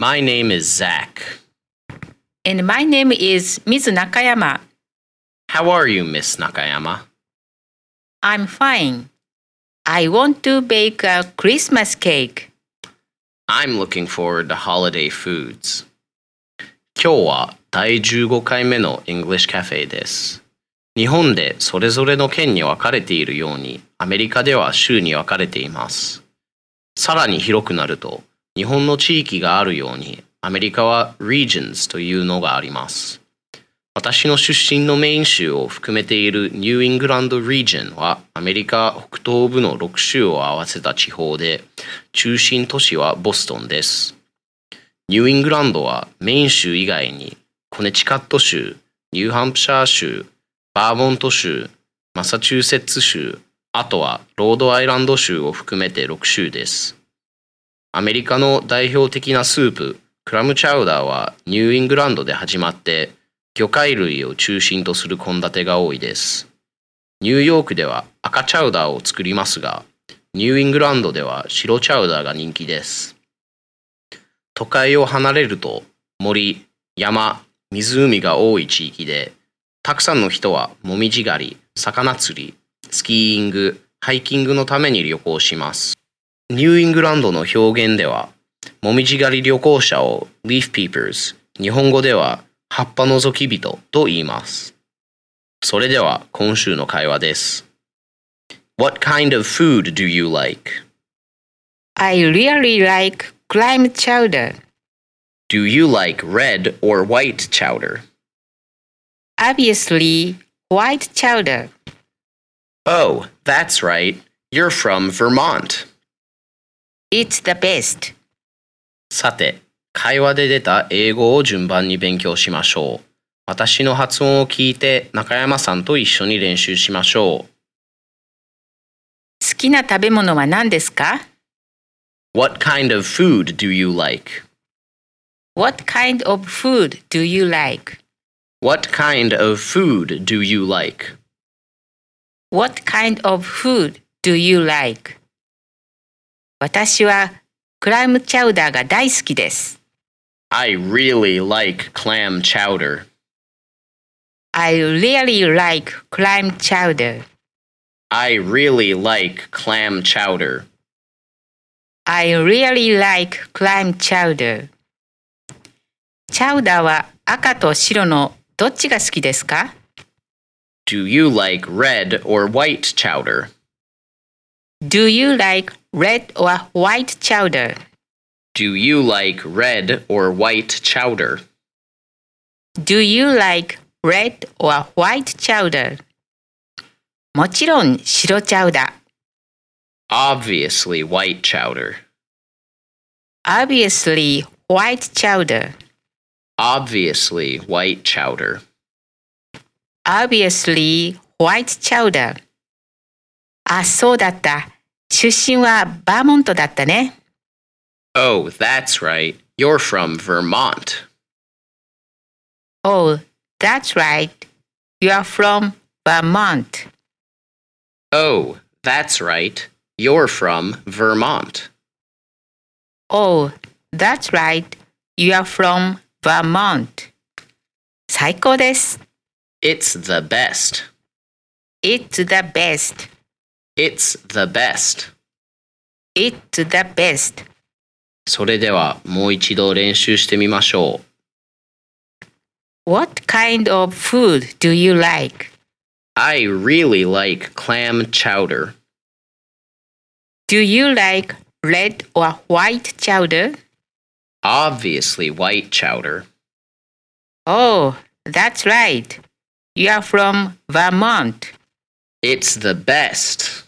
My name is Zach. And my name is Ms. Nakayama. How are you, Miss Nakayama? I'm fine. I want to bake a Christmas cake. I'm looking forward to holiday foods. 今日は第15回目の English Cafe です。日本でそれぞれの県に分かれているように、アメリカでは州に分かれています。さらに広くなると、日本の地域があるように、アメリカは regions というのがあります。私の出身のメイン州を含めているニューイングランド region はアメリカ北東部の6州を合わせた地方で、中心都市はボストンです。ニューイングランドはメイン州以外にコネチカット州、ニューハンプシャー州、バーモント州、マサチューセッツ州、あとはロードアイランド州を含めて6州です。アメリカの代表的なスープ、クラムチャウダーはニューイングランドで始まって魚介類を中心とする献立が多いです。ニューヨークでは赤チャウダーを作りますが、ニューイングランドでは白チャウダーが人気です。都会を離れると森、山、湖が多い地域で、たくさんの人はもみじ狩り、魚釣り、スキーイング、ハイキングのために旅行します。ニューイングランドの表現では、もみじ狩り旅行者を leaf peepers、日本語では葉っぱのぞき人と言います。それでは今週の会話です。What kind of food do you like? I really like clam chowder. Do you like red or white chowder? Obviously, white chowder. Oh, that's right. You're from Vermont. It's the best. さて、会話で出た英語を順番に勉強しましょう。私の発音を聞いて中山さんと一緒に練習しましょう。好きな食べ物は何ですか What kind of food do you like? ?What kind of food do you like? What kind of food do you like? What kind of food do you like? 私はクラムチャウダーが大好きです。I really like clam chowder. I really like clam chowder. I really like clam chowder. I really like clam chowder. チャウダーは赤と白のどっちが好きですか Do you like red or white chowder? ?Do you like red or white chowder? Do you like red or white chowder? Do you like red or white chowder? もちろん白チャウダー。 Obviously white chowder. Obviously white chowder. Obviously white chowder. Obviously white chowder. あ、そうだった。 出身はバーモントだったね。 Oh, that's right. You're from Vermont. Oh, that's right. You are from Vermont. Oh, that's right. You're from Vermont. Oh, that's right. You are from Vermont. 最高です。 It's the best. It's the best. It's the best. It's the best. それではもう一度練習してみましょう。 What kind of food do you like? I really like clam chowder. Do you like red or white chowder? Obviously white chowder. Oh, that's right. You are from Vermont. It's the best.